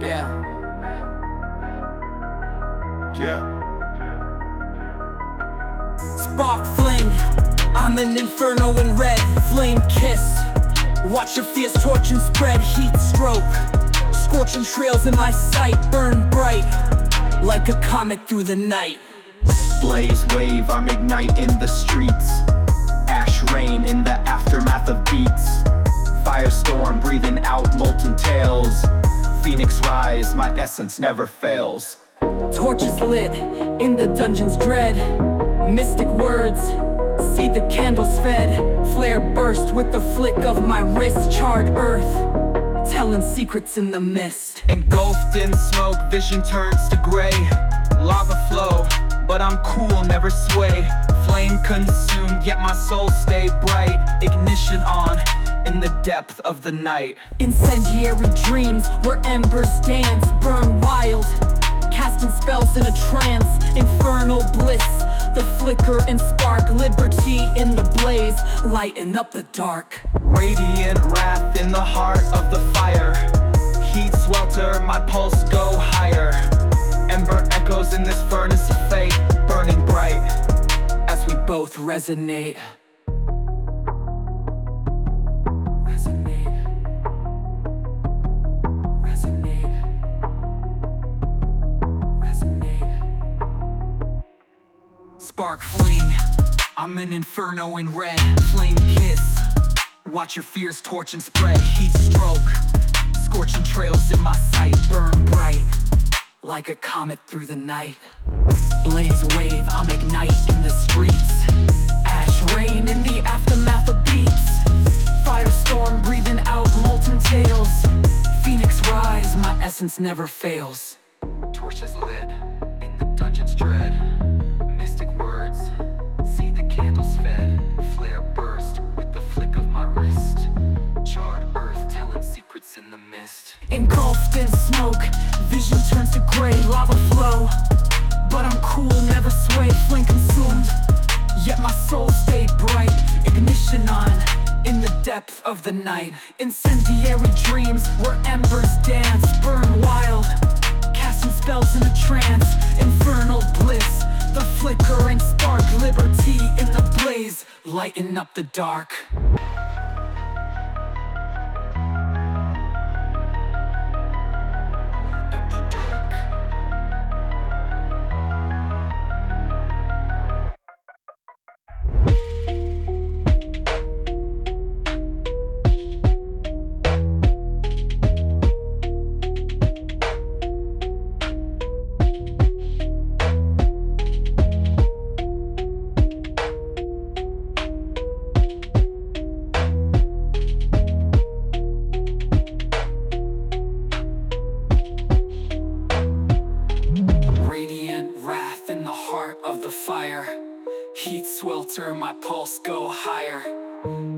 Yeah. Yeah. Spark fling. I'm an inferno in red. Flame kiss. Watch your fierce torch and spread. Heat stroke. Scorching trails in my sight. Burn bright. Like a comet through the night. Blaze wave, I'm ignite in the streets. Ash rain in the my essence never fails. Torches lit in the dungeon's dread. Mystic words, see the candles fed. Flare burst with the flick of my wrist. Charred earth, telling secrets in the mist. Engulfed in smoke, vision turns to gray. Lava flow, but I'm cool, never sway. Flame consumed, yet my soul stay bright. In the depth of the night. Incendiary dreams where embers dance, burn wild. Casting spells in a trance, infernal bliss. The flicker and spark, liberty in the blaze, lighten up the dark. Radiant wrath in the heart of the fire. Heat swelter, my pulse go higher. Ember echoes in this furnace of fate, burning bright. As we both resonate. Spark fling. I'm an inferno in red. Flame kiss. Watch your fears torch and spread. Heat stroke. Scorching trails in my sight. Burn bright. Like a comet through the night. Blaze wave, I'm ignite in the streets. Ash rain in the aftermath of beats. Firestorm breathing out molten tales. Phoenix rise, my essence never fails. Torches lit Engulfed in smoke, vision turns to gray, lava flow. But I'm cool, never sway, flame consumed. Yet my soul stayed bright, ignition on in the depth of the night. Incendiary dreams where embers dance, burn wild. Casting spells in a trance, infernal bliss. The flickering spark, liberty in the blaze, lighten up the dark. Fire. Heat swelter, my pulse go higher.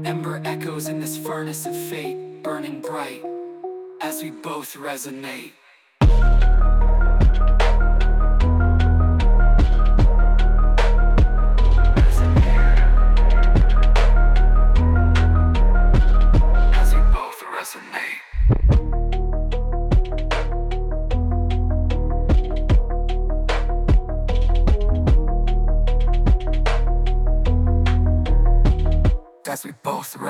Ember echoes in this furnace of fate, burning bright as we both resonate. As we both.